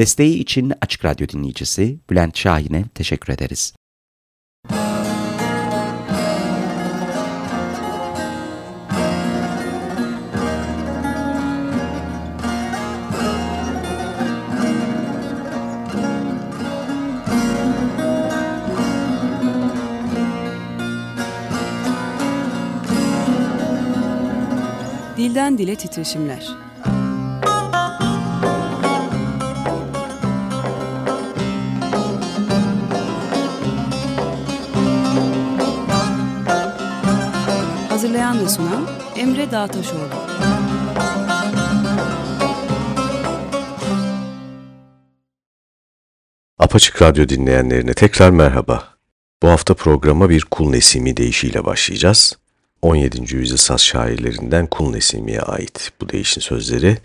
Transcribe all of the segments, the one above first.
Desteği için Açık Radyo dinleyicisi Bülent Şahin'e teşekkür ederiz. Dilden Dile Titreşimler Hazırlayan ve sunan Emre Dağtaşoğlu. Apaçık Radyo dinleyenlerine tekrar merhaba. Bu hafta programa bir Kul Nesimi deyişiyle başlayacağız. 17. yüzyıl saz şairlerinden Kul Nesimi'ye ait bu değişin sözleri.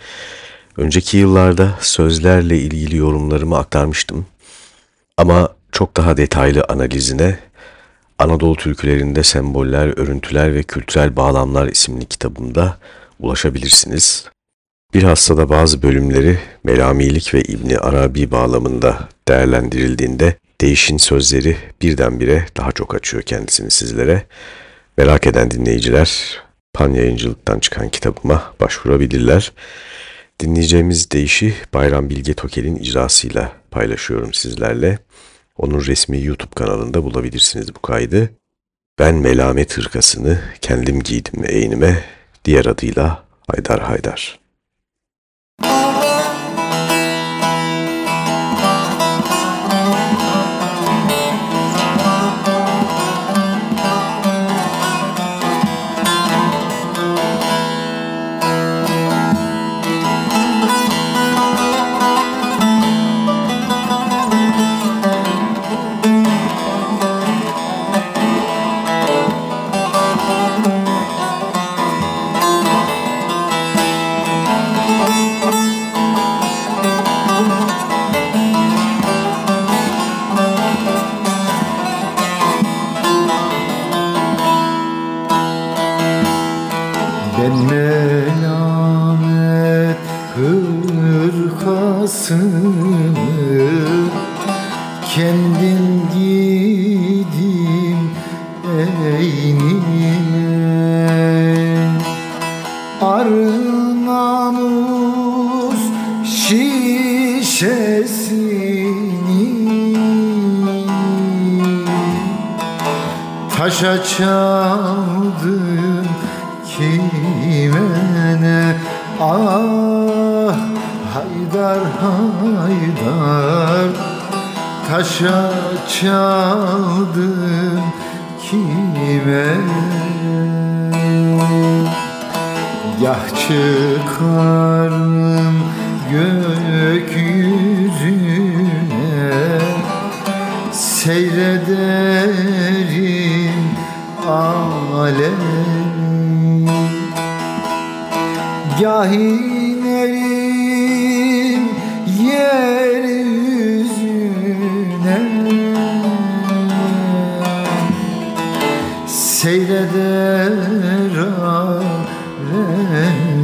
Önceki yıllarda sözlerle ilgili yorumlarımı aktarmıştım. Ama çok daha detaylı analizine Anadolu türkülerinde semboller, örüntüler ve kültürel bağlamlar isimli kitabımda ulaşabilirsiniz. Bilhassa da bazı bölümleri Melamilik ve İbni Arabi bağlamında değerlendirildiğinde değişin sözleri birdenbire daha çok açıyor kendisini sizlere. Merak eden dinleyiciler Pan Yayıncılık'tan çıkan kitabıma başvurabilirler. Dinleyeceğimiz deyişi Bayram Bilge Tokel'in icrasıyla paylaşıyorum sizlerle. Onun resmi YouTube kanalında bulabilirsiniz bu kaydı. Ben melamet hırkasını kendim giydim eğnime, diğer adıyla Haydar Haydar. Seyreder alem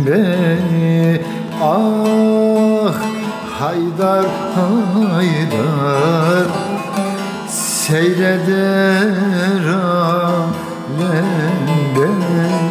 beni Ah Haydar Haydar. Seyreder alem beni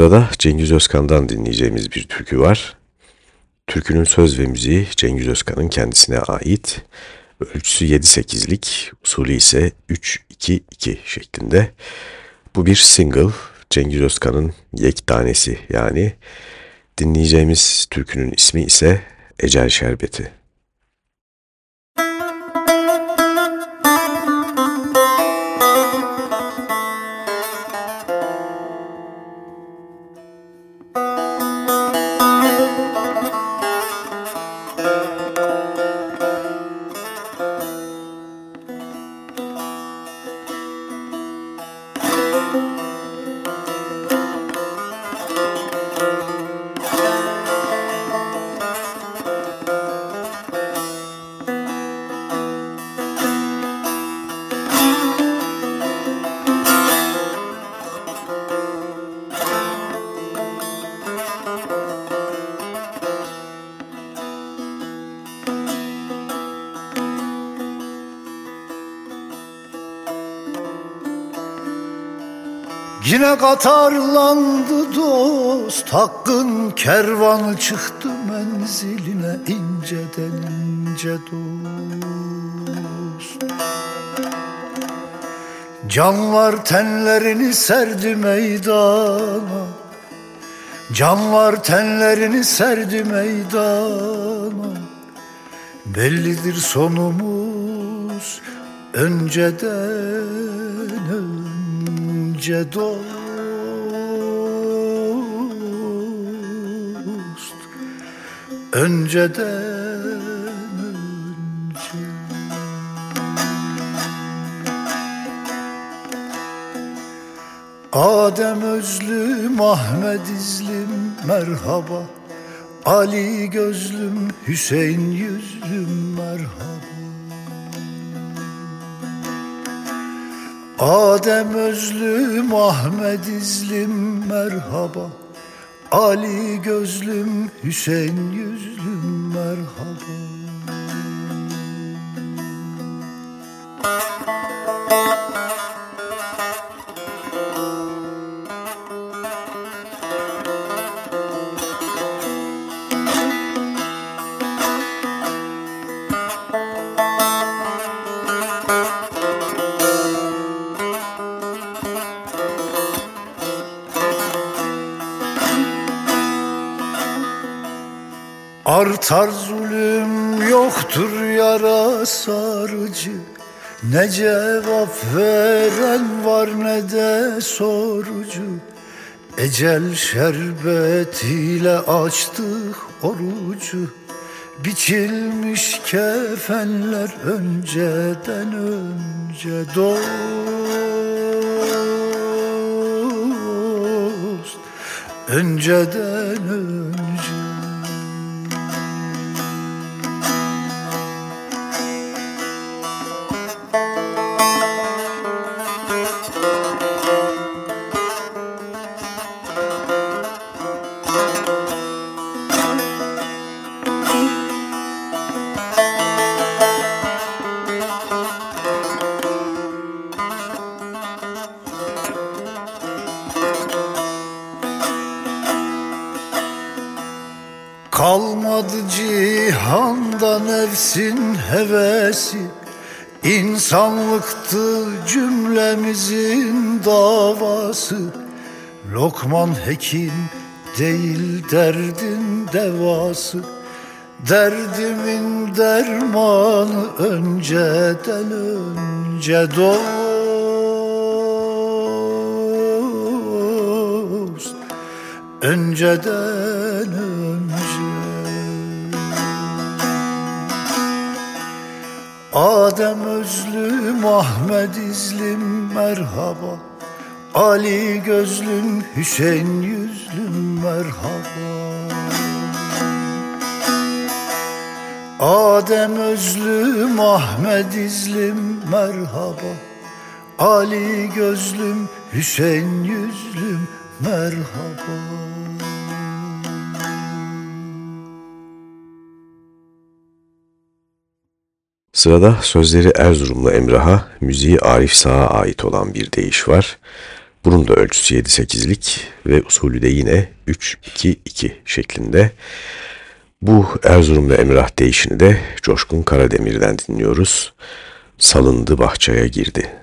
Sırada Cengiz Özkan'dan dinleyeceğimiz bir türkü var. Türkünün söz ve müziği Cengiz Özkan'ın kendisine ait. Ölçüsü 7-8'lik, usulü ise 3-2-2 şeklinde. Bu bir single, Cengiz Özkan'ın yek tanesi yani. Dinleyeceğimiz türkünün ismi ise Ecel Şerbeti. Yine katarlandı dost Hakkın kervanı çıktı menziline inceden ince dost. Canlar tenlerini serdi meydana Canlar tenlerini serdi meydana. Bellidir sonumuz önceden önce dost Önceden önce. Adem özlüm Ahmet izlim merhaba. Ali gözlüm Hüseyin yüzlüm merhaba Adem özlüm Ahmet izlim merhaba. Ali gözlüm Hüseyin yüzlüm merhaba Artar zulüm yoktur yara sarıcı. Ne cevap veren var ne de sorucu. Ecel şerbetiyle açtık orucu. Biçilmiş kefenler önceden önce dost. Önceden önce cümlemizin davası Lokman Hekim değil derdin devası. Derdimin dermanı önceden önce dost. Önceden Adem özlüm Ahmet izlim merhaba. Ali gözlüm Hüseyin yüzlüm merhaba. Adem özlüm Ahmet izlim merhaba. Ali gözlüm Hüseyin yüzlüm merhaba Sırada sözleri Erzurumlu Emrah'a, müziği Arif Sağ'a ait olan bir deyiş var. Bunun da ölçüsü 7-8'lik ve usulü de yine 3-2-2 şeklinde. Bu Erzurumlu Emrah deyişini de Coşkun Karademir'den dinliyoruz. Salındı bahçeye girdi.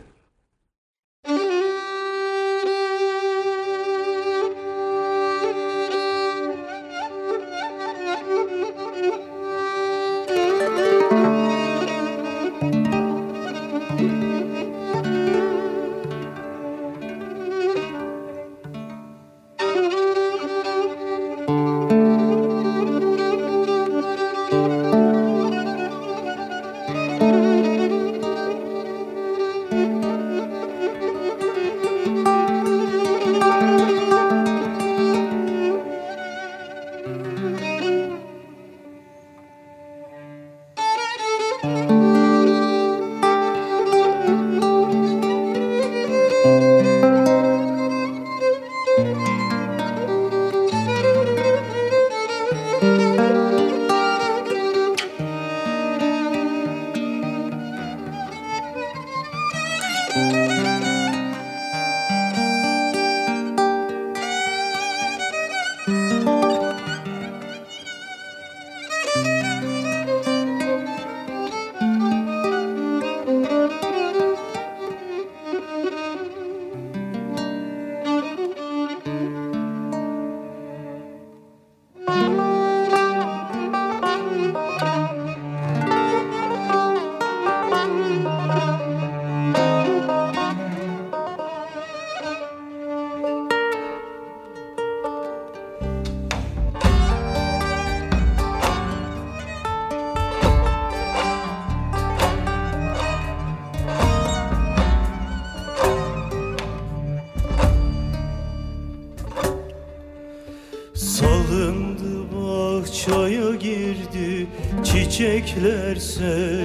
giderse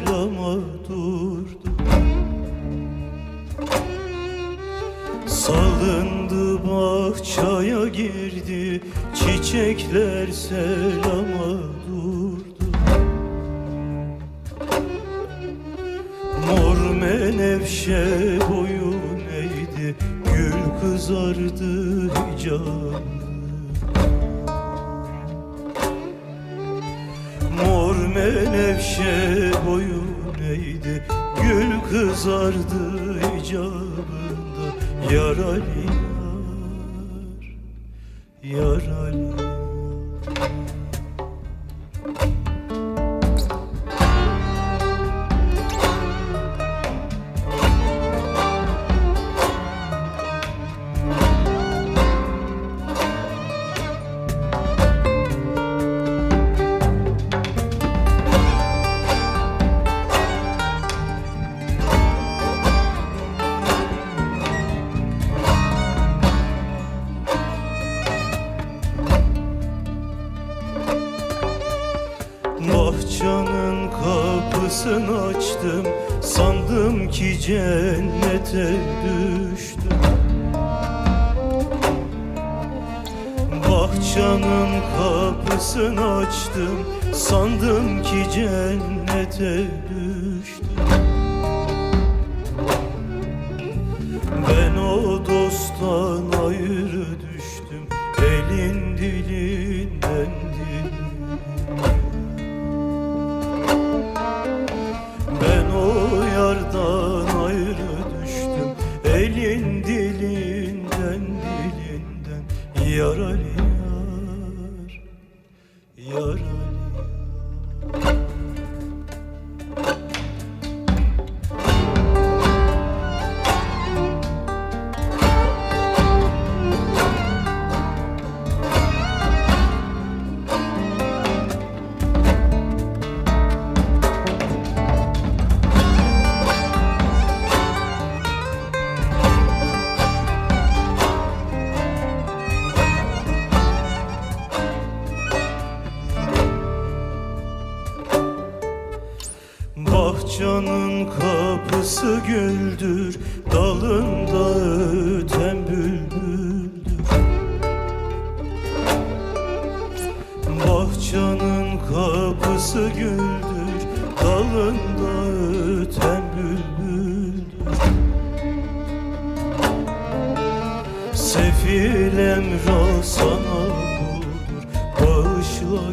cennete düştüm. Bahçanın kapısını açtım. Sandım ki cennete düştüm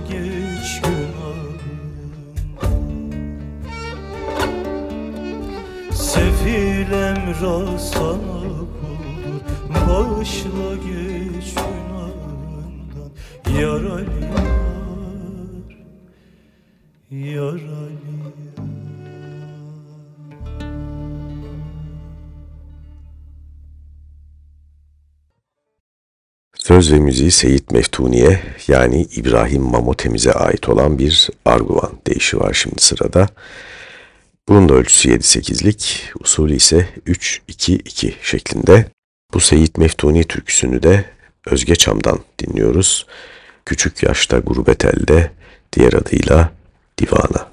geç günahım Sefil emra sana kuldur Bağışla geç günahından Yaralı yar, yaralı yar. Söz ve müziği Seyit Meftuni'ye yani İbrahim Mamotemiz'e ait olan bir Arguvan deyişi var şimdi sırada. Bunun da ölçüsü 7-8'lik, usulü ise 3-2-2 şeklinde. Bu Seyit Meftuni türküsünü de Özge Çam'dan dinliyoruz. Küçük yaşta gurbet elde, diğer adıyla Divana.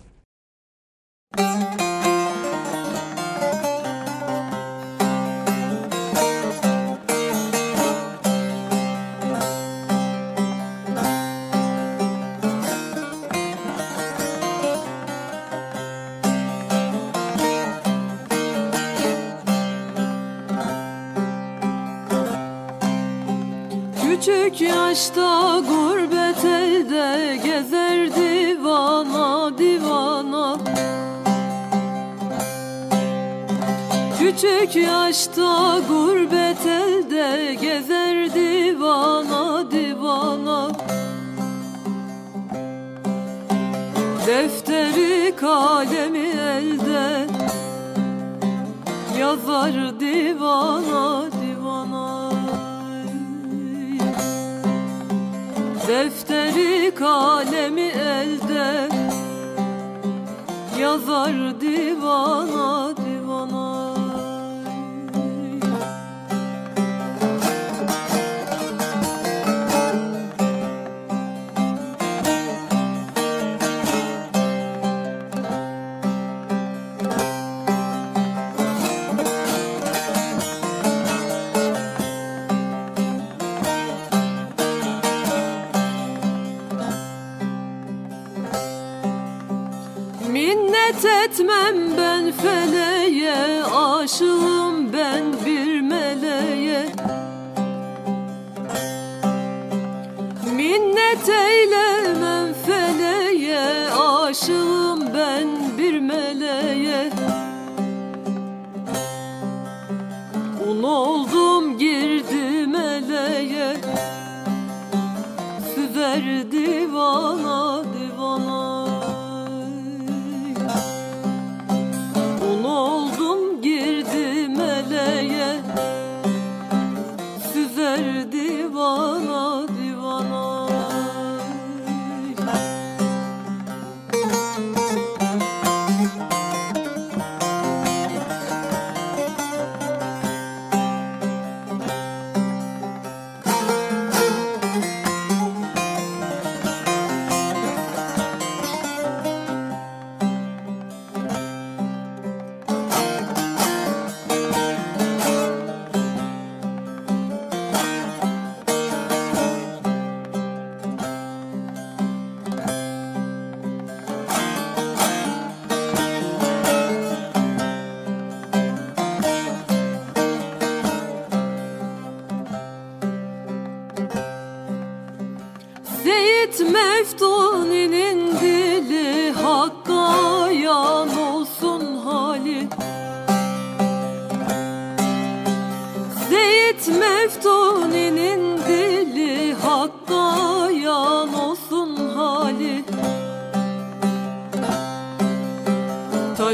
Yaşta gurbet elde gezer divana divana. Küçük yaşta gurbet elde gezer divana divana. Defteri kalemi elde yazar divana kalemi elde Yazar divana etmem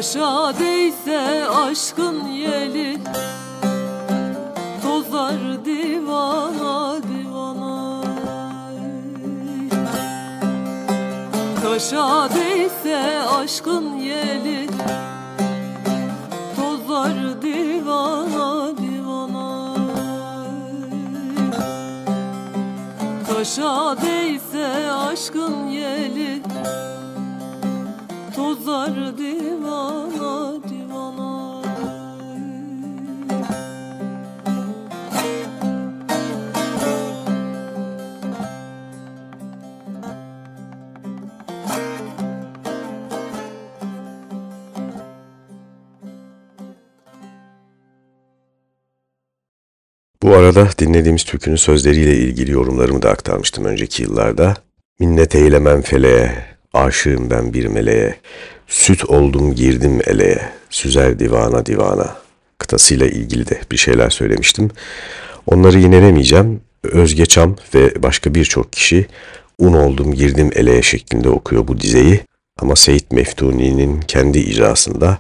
Taşa değse aşkın yeli Tozar divana divana. Taşa değse aşkın yeli Tozar divana divana. Taşa değse aşkın yeli Tozar divana Bu arada dinlediğimiz türkünün sözleriyle ilgili yorumlarımı da aktarmıştım önceki yıllarda. Minnet eylemem feleğe, aşığım ben bir meleğe, süt oldum girdim eleğe, süzer divana divana kıtasıyla ilgili de bir şeyler söylemiştim. Onları yinelemeyeceğim. Özge Çam ve başka birçok kişi un oldum girdim eleğe şeklinde okuyor bu dizeyi. Ama Seyit Meftuni'nin kendi icrasında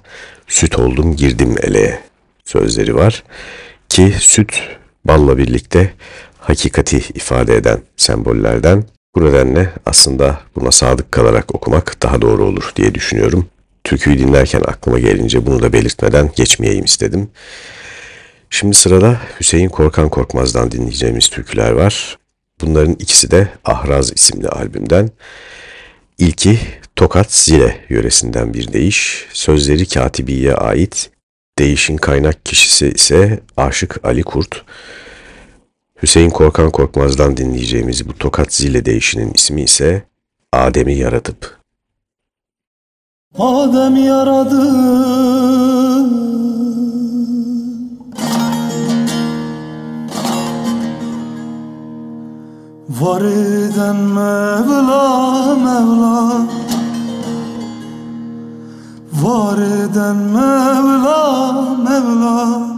süt oldum girdim eleğe sözleri var. Ki süt balla birlikte hakikati ifade eden sembollerden. Bu nedenle aslında buna sadık kalarak okumak daha doğru olur diye düşünüyorum. Türküyü dinlerken aklıma gelince bunu da belirtmeden geçmeyeyim istedim. Şimdi sırada Hüseyin Korkan Korkmaz'dan dinleyeceğimiz türküler var. Bunların ikisi de Ahraz isimli albümden. İlki Tokat Zile yöresinden bir deyiş. Sözleri Katibiye ait. Değişin kaynak kişisi ise Aşık Ali Kurt. Hüseyin Korkan Korkmaz'dan dinleyeceğimiz bu Tokat Zile değişinin ismi ise Adem'i Yaratıp. Adem yaradı Var eden Mevla Mevla Var eden Mevla Mevla.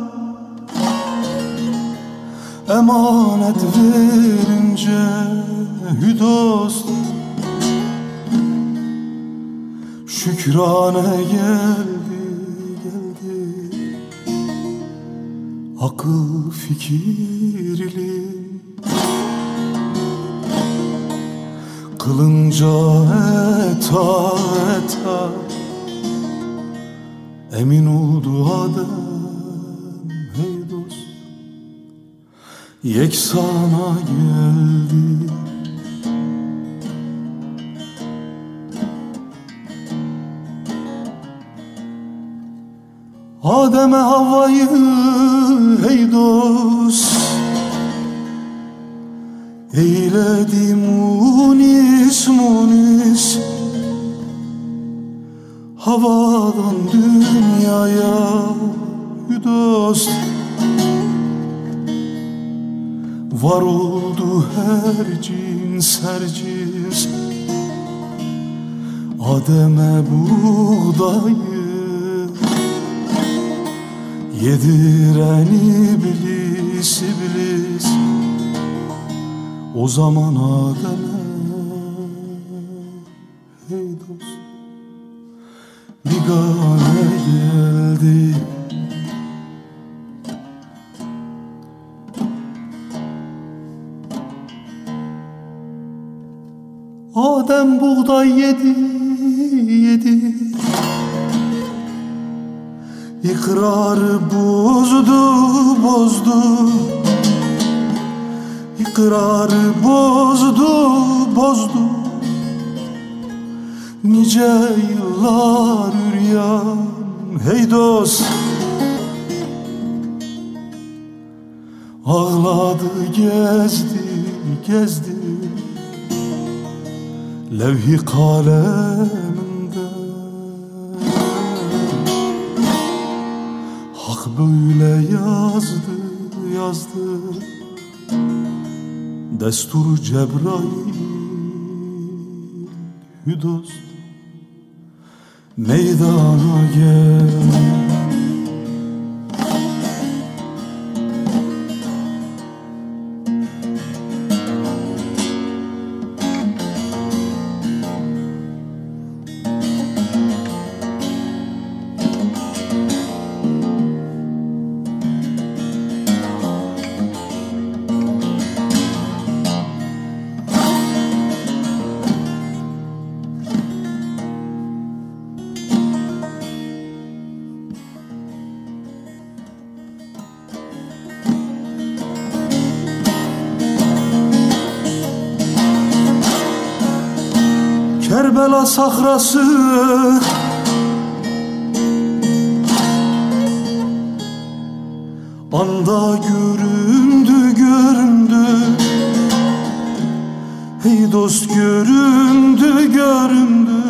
Emanet verince hüdost Şükrane geldi geldi. Akıl fikirli. Kılınca eta eta Emin oldu Adem hey dost. Yeksana geldi. Adem'e havayı hey dost. Eyledi munis munis Havadan dünyaya dost. Var oldu her cins her cins. Adem'e buğdayı Yediren iblis iblis O zaman Adem'e Bigane geldi Adem buğday yedi yedi. İkrarı bozdu, bozdu. İkrarı bozdu, bozdu Nice yıllar üryan hey dost. Ağladı gezdi, gezdi. Levhi kaleminde. Hak böyle yazdı, yazdı. Destur Cebrail. Hüdost Meydana gel Sahrası. Anda göründü göründü. Hey dost göründü göründü.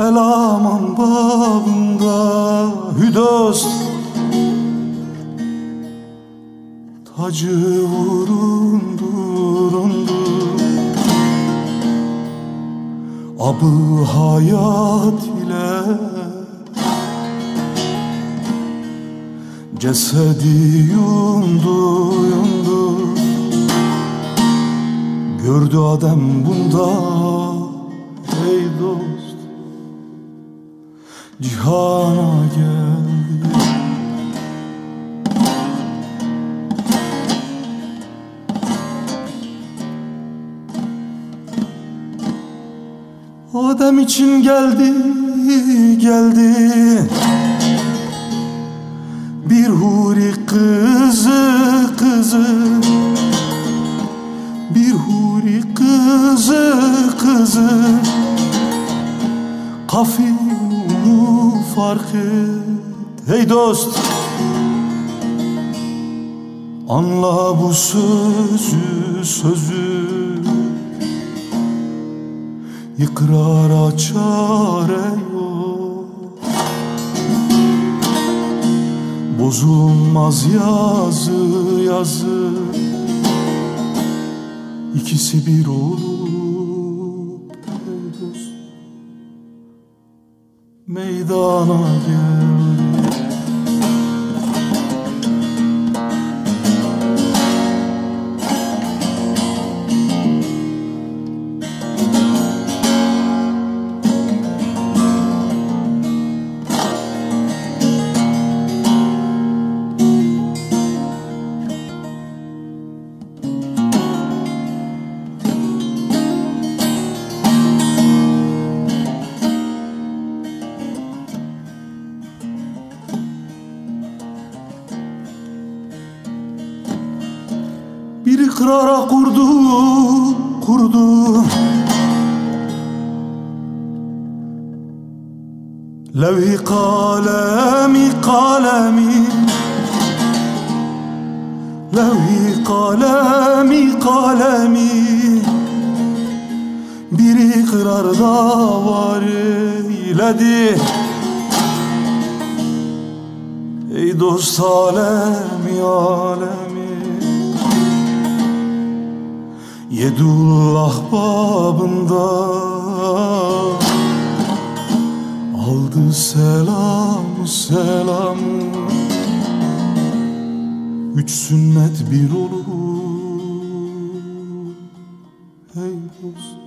El aman babında hüdost Tacı vurundu Abı hayat ile Cesedi yundu yundu. Gördü adam bunda Ey dost Cihana geldi Adem için geldi geldi. Bir huri kızı kızı. Bir huri kızı kızı. Kafinu fark et Hey dost. Anla bu sözü sözü İkrara çare yok Bozulmaz yazı yazı. İkisi bir olup ey dost Meydana geldi var eyledi. Ey dost alemi alemi. Yedullah babında Aldı selam selam. Üç sünnet bir olur. Hey dost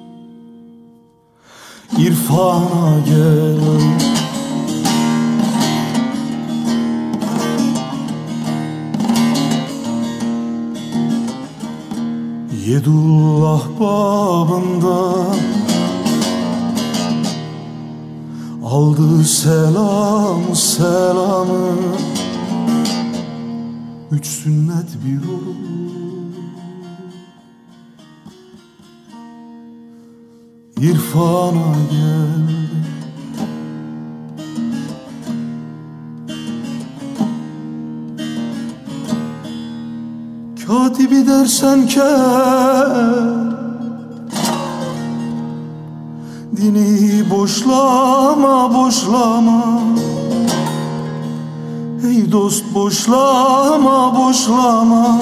İrfana gel. Yedullah babında Aldı selam selamı. Üç sünnet bir olur İrfana geldi Katibi dersen ke Dini boşlama boşlama. Ey dost boşlama boşlama.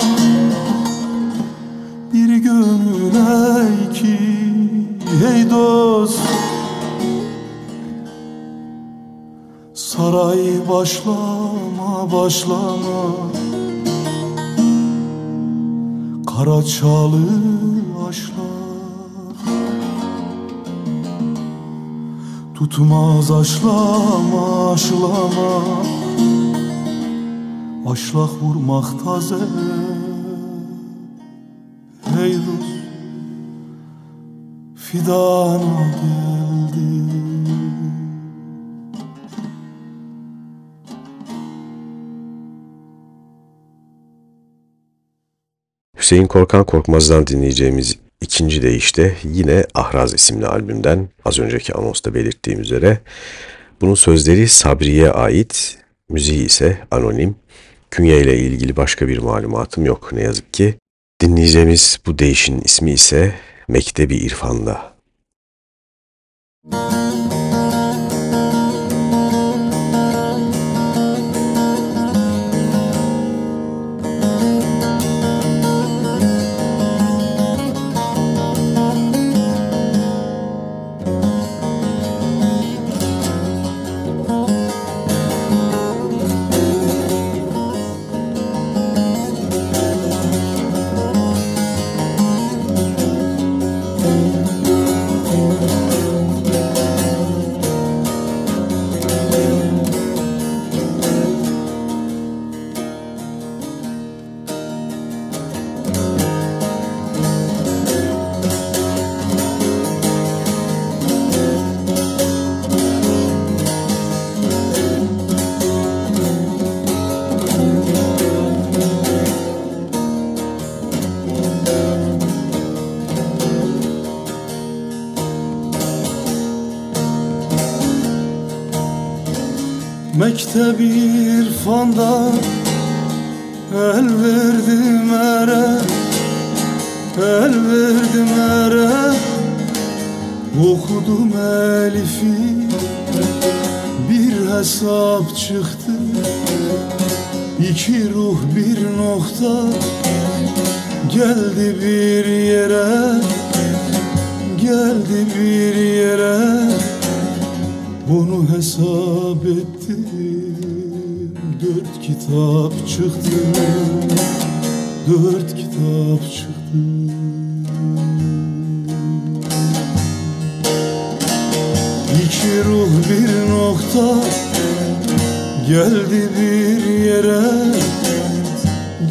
Bir gönüle iki Ey dost Saray başlama başlama. Karaçalı aşlar Tutmaz aşlama aşlama. Aşlak vurmak taze. Hey dost Fidana geldi Hüseyin Korkan Korkmaz'dan dinleyeceğimiz ikinci deyişte yine Ahraz isimli albümden az önceki anonsta belirttiğim üzere. Bunun sözleri Sabri'ye ait, müziği ise anonim. Künye ile ilgili başka bir malumatım yok ne yazık ki. Dinleyeceğimiz bu değişin ismi ise Mektebi İrfan'da. Müzik Geldi bir yere Bunu hesap ettim. Dört kitap çıktı Dört kitap çıktı. İki ruh bir nokta Geldi bir yere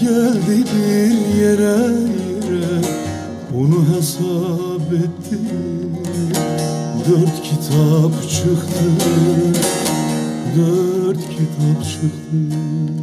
Geldi bir yere yere. Onu hesap ettim Dört kitap çıktı. Dört kitap çıktı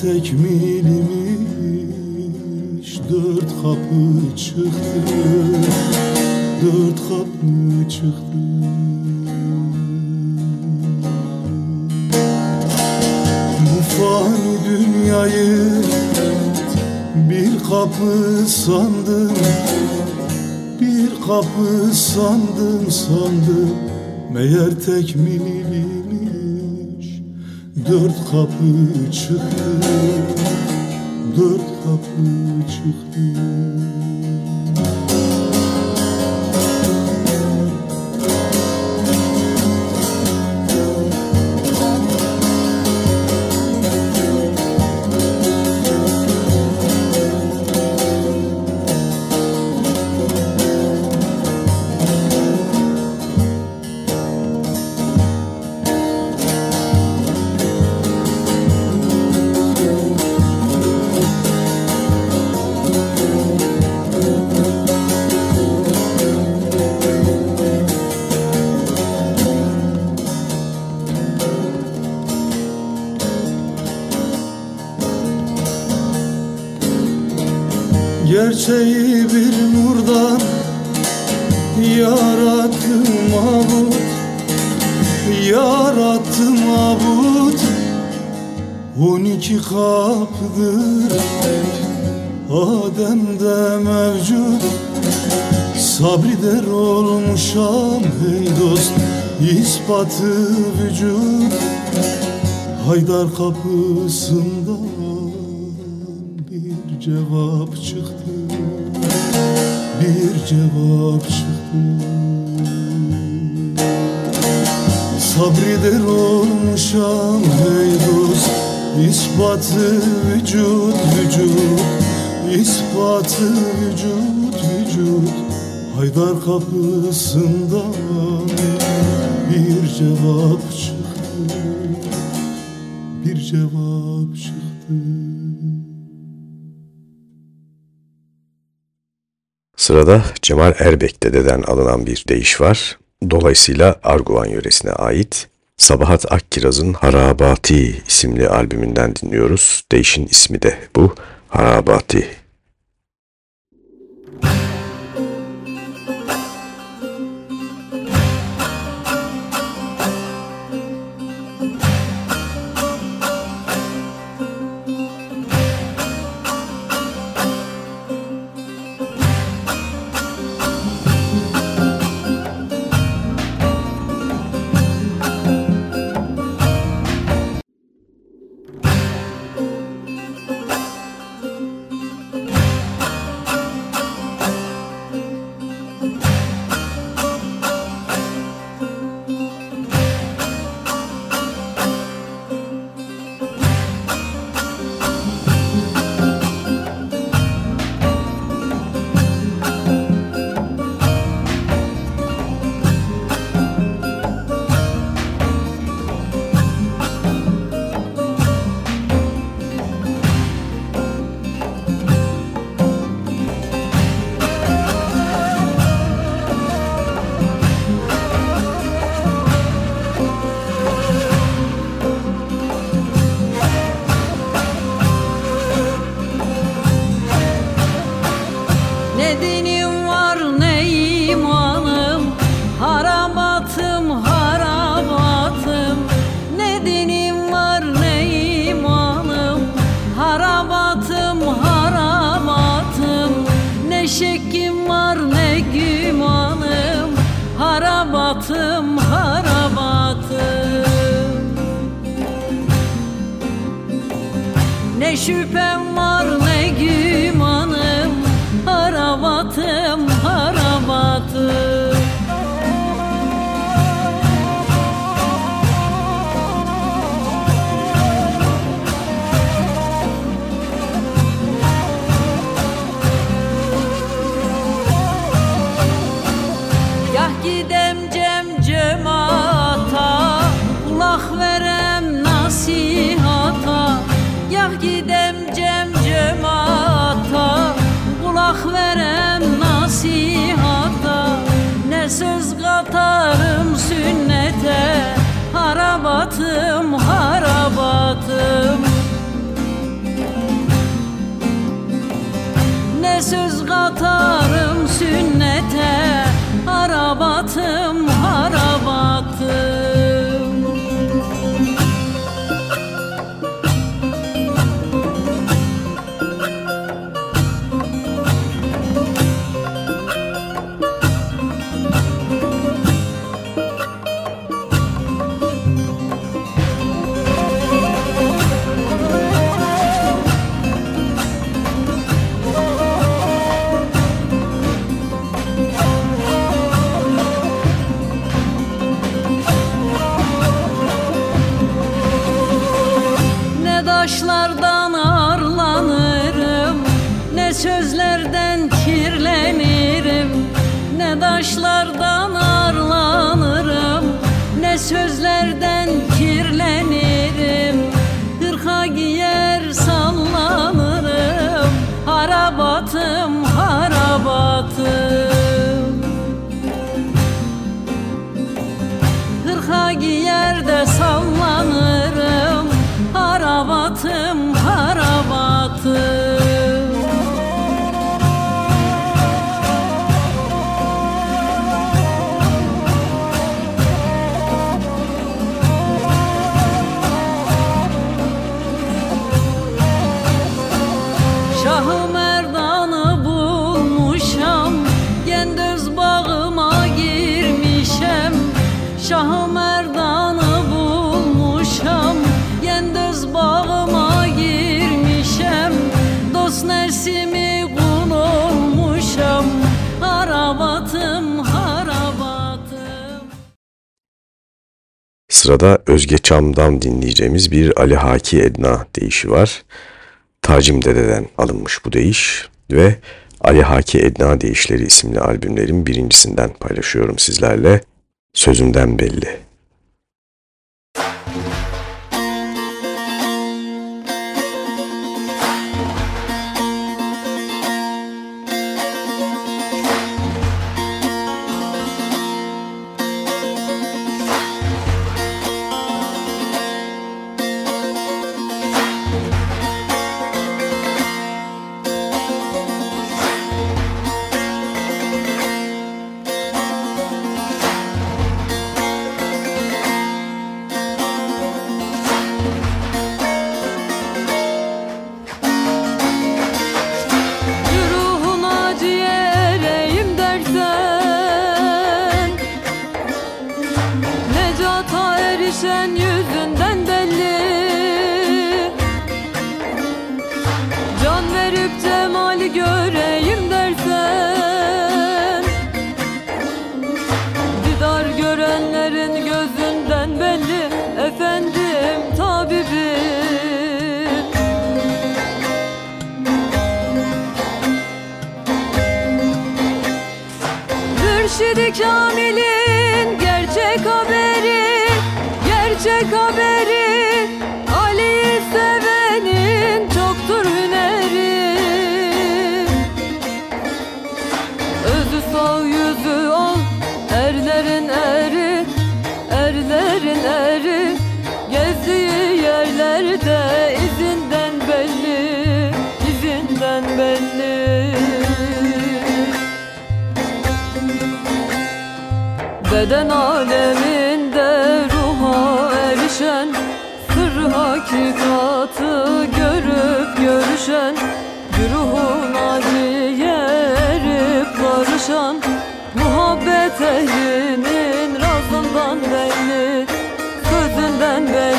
tekmilmiş Dört kapı çıktı dört kapı çıktı. Bu fani dünyayı bir kapı sandım Bir kapı sandım sandım Meğer tekmiliymiş Dört kapı çıktı. Dört kapı çıktı Gerçeği bir nurdan yarattım mabut Yarattım mabut. On iki kapıdır Adem'de mevcut. Sabri der olmuşam hey dost ispatı vücut. Haydar kapısından bir cevap çıktı cevap çıktı. Sabri der olmuşam hey dost ispatı vücut vücut ispatı vücut vücut. Haydar kapısından bir cevap çıktı. Bir cevap çıktı Sırada Cemal Erbek dededen alınan bir deyiş var. Dolayısıyla Arguvan yöresine ait. Sabahat Akkiraz'ın Harabati isimli albümünden dinliyoruz. Değişin ismi de bu Harabati. Sırada Özge Çam'dan dinleyeceğimiz bir Ali Haki Edna deyişi var. Tacim Dede'den alınmış bu deyiş ve Ali Haki Edna Deyişleri isimli albümlerin birincisinden paylaşıyorum sizlerle. Sözümden belli. Barışan Muhabbet ehlinin razından belli Sözünden belli,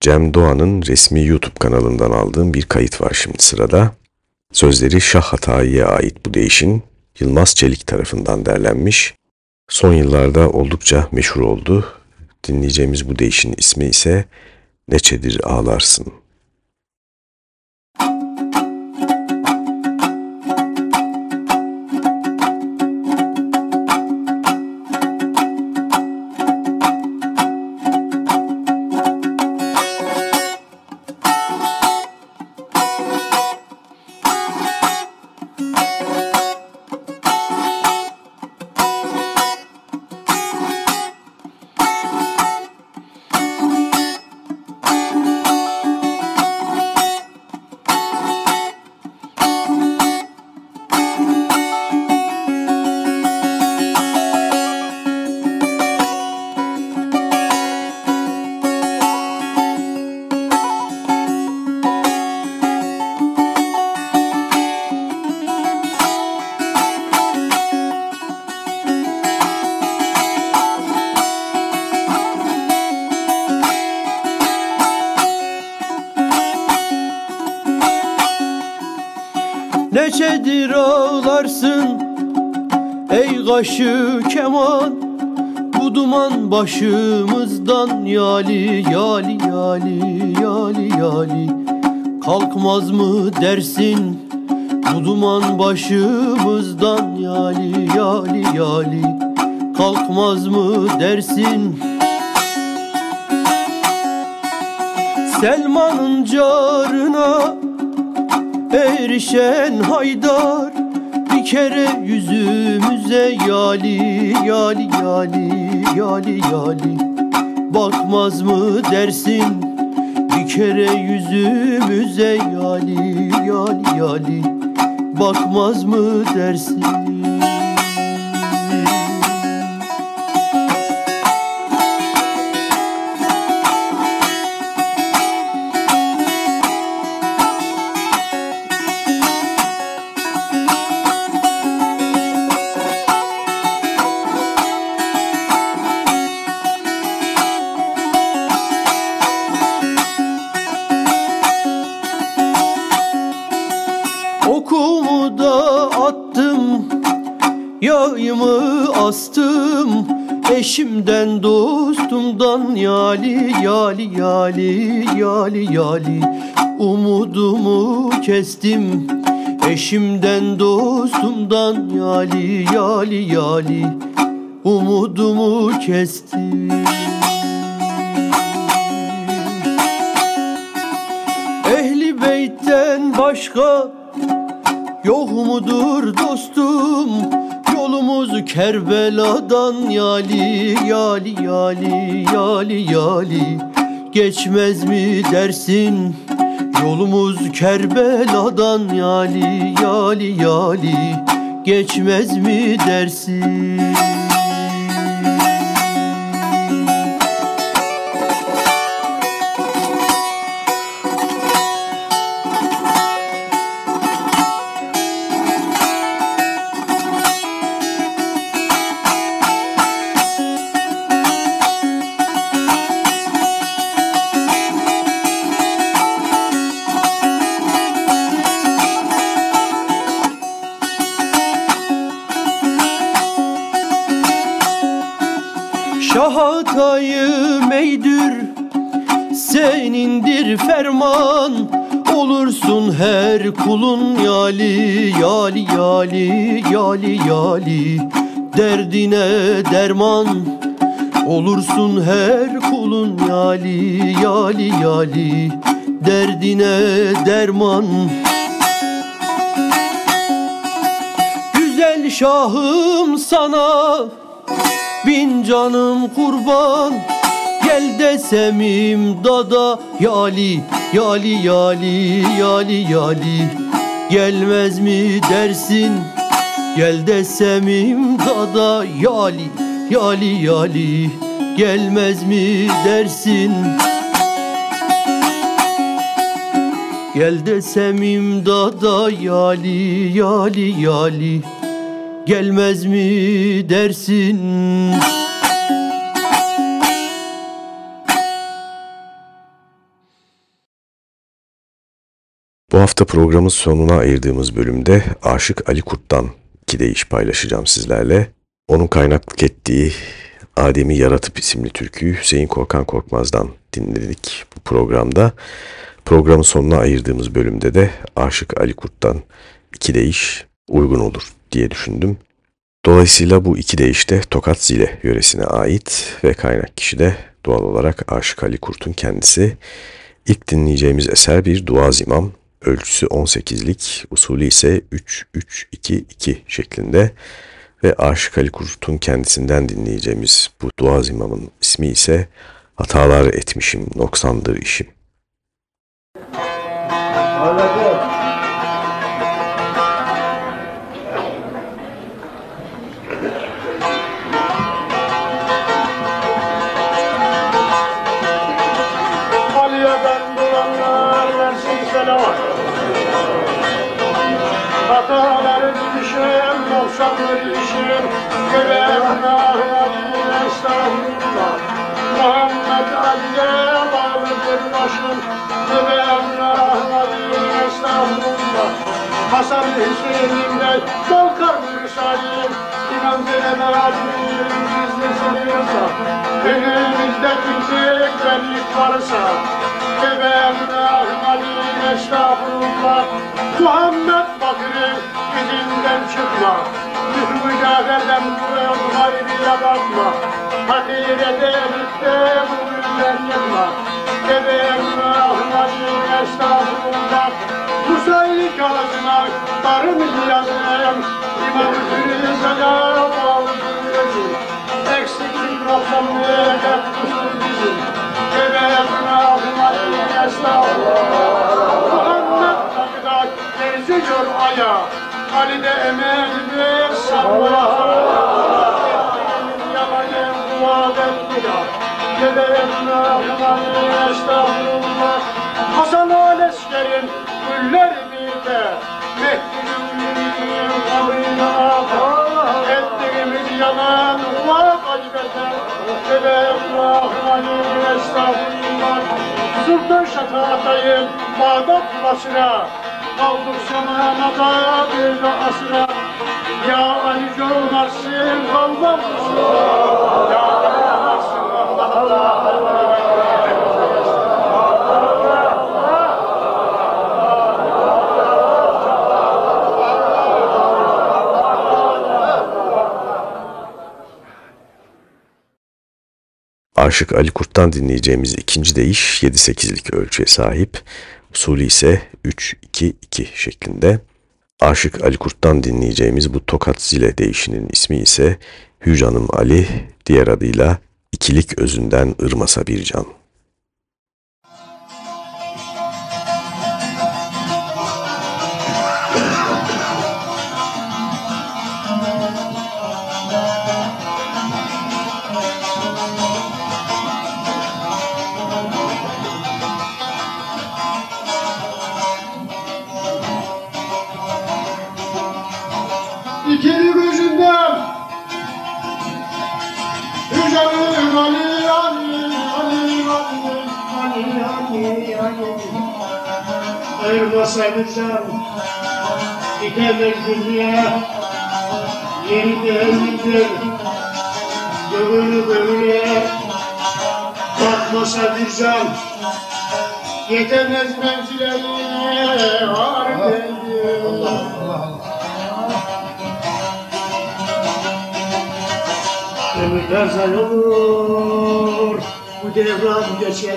Cem Doğan'ın resmi YouTube kanalından aldığım bir kayıt var şimdi sırada. Sözleri Şah Hatayi'ye ait bu değişin Yılmaz Çelik tarafından derlenmiş. Son yıllarda oldukça meşhur oldu. Dinleyeceğimiz bu değişin ismi ise Neçedir Ağlarsın. Selman'ın carına erişen haydar Bir kere yüzümüze yali yali yali yali yali. Bakmaz mı dersin? Bir kere yüzümüze yali yali yali. Bakmaz mı dersin Eşimden dostumdan Yali yali yali yali yali. Umudumu kestim. Eşimden dostumdan Yali yali yali. Umudumu kestim. Ehli beytten başka Yok mudur dostum Kerbela'dan Yali yali yali yali yali. Geçmez mi dersin? Yolumuz Kerbela'dan Yali yali yali. Geçmez mi dersin kulun yali Yali yali yali yali. Derdine derman Olursun her kulun yali Yali yali. Derdine derman. Güzel şahım sana Bin canım kurban Gel desem imdada Yali yali yali yali yali. Gelmez mi dersin? Gel desem imdada Yali yali yali. Gelmez mi dersin? Gel desem imdada Yali yali yali. Gelmez mi dersin Bu hafta programın sonuna ayırdığımız bölümde Aşık Ali Kurt'tan iki deyiş paylaşacağım sizlerle. Onun kaynaklık ettiği Adem'i Yaratıp isimli türküyü Hüseyin Korkan Korkmaz'dan dinledik bu programda. Programın sonuna ayırdığımız bölümde de Aşık Ali Kurt'tan iki deyiş uygun olur diye düşündüm. Dolayısıyla bu iki deyiş de Tokat Zile yöresine ait ve kaynak kişi de doğal olarak Aşık Ali Kurt'un kendisi. İlk dinleyeceğimiz eser bir dua zimam. Ölçüsü 18'lik, usulü ise 3-3-2-2 şeklinde ve Aşık Ali Kurt'un kendisinden dinleyeceğimiz bu dua zimamın ismi ise Hatalar etmişim, noksandır işim. Anladım. Adil estağfurullah. Muhammed Ali'ye bağlıdır başım, adil estağfurullah. Hasan Hüseyin'imde kalkar müsalim İnan Zeynep Ali'nin gizli sınırsa Önümüzde kimseklik varsa Ali estağfurullah Muhammed Bakır'ın izinden çıkma Mücadelem kıl hayriye bakma Hakirete elifte bu yüzden yıkma Bebeğimde Ali estağfurullah. Musa'yı kağıdına darım yazım İmam Hüseyin'e bağlıdır Eksiklik noksamı hep kusur bizim? Bebeğimde Ali estağfurullah. Muhammed Bakır'da geziyor aya Ali de emeğini sallıyor Yalanın dua etmiyor Bebeğimde Ali estağfurullah Hasan Alesker'in güller birde Mehdi'nin kabrine atar. Ettiğimiz yalan var kaybeder. Sebeballahü estağfurullah. Sultan Şatatayım Bağdat başına Kaldık zamanada bir de asra. Ya Ali olmarsın kalmam Ya Ali Aşık Ali Kurt'tan dinleyeceğimiz ikinci deyiş 7-8'lik ölçüye sahip. Usulü ise 3-2-2 şeklinde. Aşık Ali Kurt'tan dinleyeceğimiz bu Tokat Zile deyişinin ismi ise Hücanım Ali, diğer adıyla ikilik özünden ırmasa bir can. Can Dikemez dünya Yeri değildir Gönül gönüle Bakmasa bir can Yetemez menzile Har Allah. Ömürler zay olur, bu devran geçer.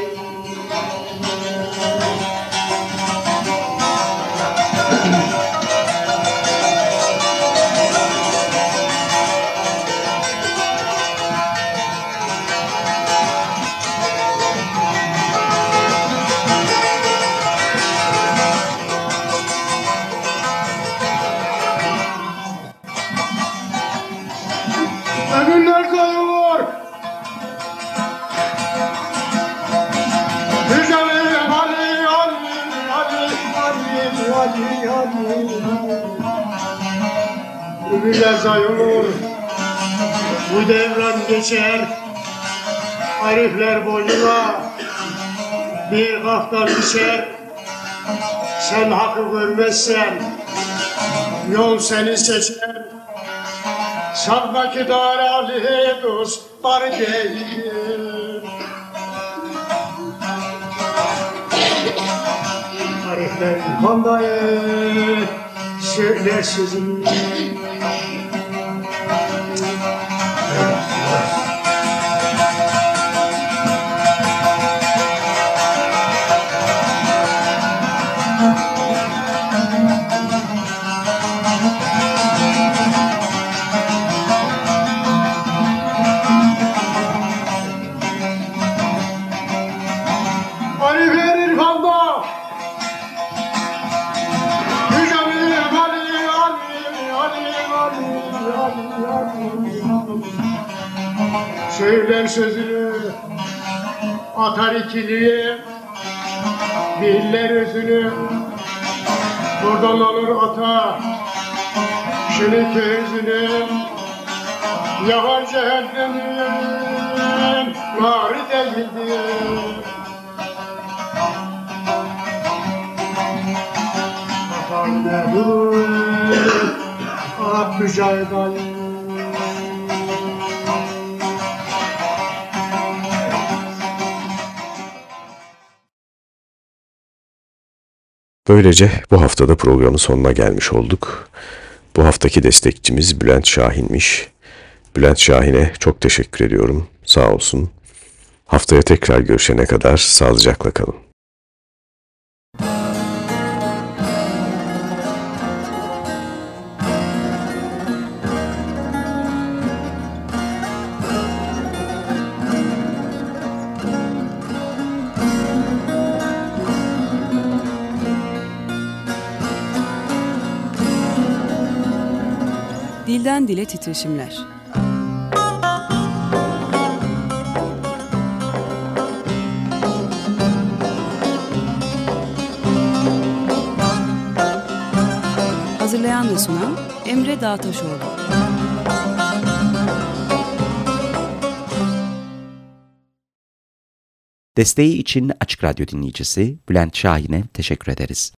Zay olur, bu devran geçer. Arifler boynuna bir kaftan düşer. Sen hakkı görmezsen yol seni seçer. Sanma ki dar Ali dostlar değil. Tarihler kandayı söyler sözüm. Ali Söyler sözünü atar ikiliye Diller özünü. Buradan alır ata Şunu közünü Yakar cehennemin Nar değildir Bakalım Ah mücahit Ali Böylece bu haftada programın sonuna gelmiş olduk. Bu haftaki destekçimiz Bülent Şahin'miş. Bülent Şahin'e çok teşekkür ediyorum. Sağ olsun. Haftaya tekrar görüşene kadar sağlıcakla kalın. Dilden dile titreşimler. Hazırlayan ve sunan Emre Dağtaşoğlu. Desteği için Açık Radyo dinleyicisi Bülent Şahin'e teşekkür ederiz.